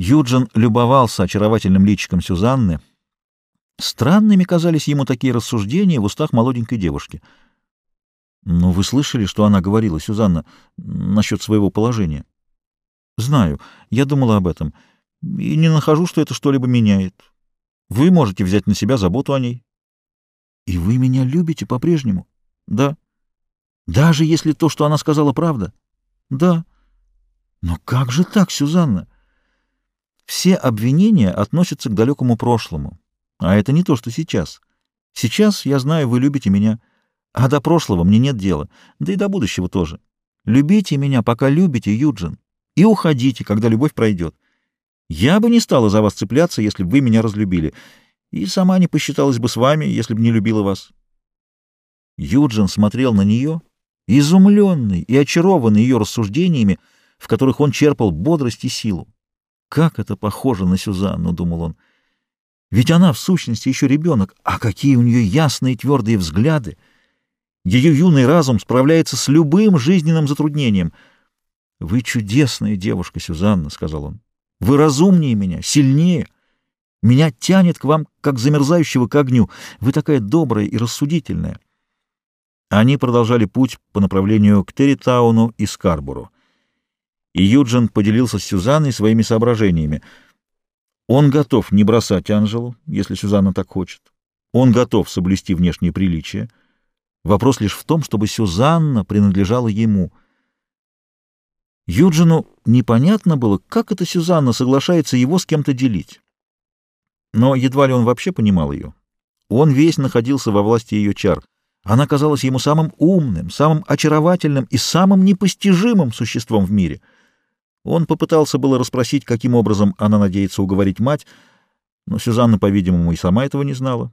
Юджин любовался очаровательным личиком Сюзанны. Странными казались ему такие рассуждения в устах молоденькой девушки. «Ну, вы слышали, что она говорила, Сюзанна, насчет своего положения?» «Знаю. Я думала об этом. И не нахожу, что это что-либо меняет. Вы можете взять на себя заботу о ней». «И вы меня любите по-прежнему?» «Да». «Даже если то, что она сказала, правда?» «Да». «Но как же так, Сюзанна?» Все обвинения относятся к далекому прошлому, а это не то, что сейчас. Сейчас, я знаю, вы любите меня, а до прошлого мне нет дела, да и до будущего тоже. Любите меня, пока любите, Юджин, и уходите, когда любовь пройдет. Я бы не стала за вас цепляться, если бы вы меня разлюбили, и сама не посчиталась бы с вами, если бы не любила вас. Юджин смотрел на нее, изумленный и очарованный ее рассуждениями, в которых он черпал бодрость и силу. Как это похоже на Сюзанну, — думал он. Ведь она, в сущности, еще ребенок, а какие у нее ясные твердые взгляды! Ее юный разум справляется с любым жизненным затруднением. — Вы чудесная девушка, Сюзанна, — сказал он. — Вы разумнее меня, сильнее. Меня тянет к вам, как замерзающего к огню. Вы такая добрая и рассудительная. Они продолжали путь по направлению к Территауну и Скарбуру и Юджин поделился с Сюзанной своими соображениями. Он готов не бросать Анжелу, если Сюзанна так хочет. Он готов соблюсти внешние приличия. Вопрос лишь в том, чтобы Сюзанна принадлежала ему. Юджину непонятно было, как эта Сюзанна соглашается его с кем-то делить. Но едва ли он вообще понимал ее. Он весь находился во власти ее чар. Она казалась ему самым умным, самым очаровательным и самым непостижимым существом в мире — он попытался было расспросить, каким образом она надеется уговорить мать, но Сюзанна, по-видимому, и сама этого не знала.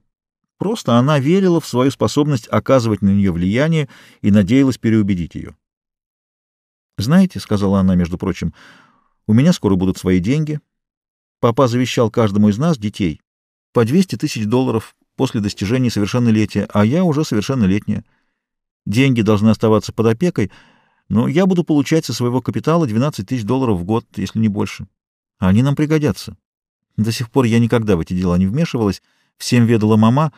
Просто она верила в свою способность оказывать на нее влияние и надеялась переубедить ее. «Знаете, — сказала она, между прочим, — у меня скоро будут свои деньги. Папа завещал каждому из нас, детей, по 200 тысяч долларов после достижения совершеннолетия, а я уже совершеннолетняя. Деньги должны оставаться под опекой — но я буду получать со своего капитала 12 тысяч долларов в год, если не больше. Они нам пригодятся. До сих пор я никогда в эти дела не вмешивалась, всем ведала мама.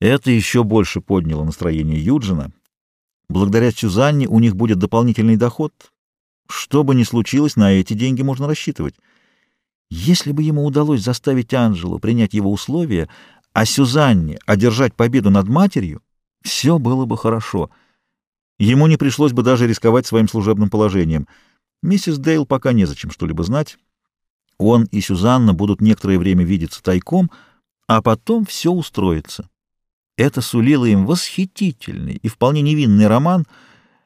Это еще больше подняло настроение Юджина. Благодаря Сюзанне у них будет дополнительный доход. Что бы ни случилось, на эти деньги можно рассчитывать. Если бы ему удалось заставить Анжелу принять его условия, а Сюзанне одержать победу над матерью, все было бы хорошо — Ему не пришлось бы даже рисковать своим служебным положением. Миссис Дейл пока незачем что-либо знать. Он и Сюзанна будут некоторое время видеться тайком, а потом все устроится. Это сулило им восхитительный и вполне невинный роман,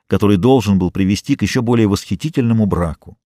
который должен был привести к еще более восхитительному браку.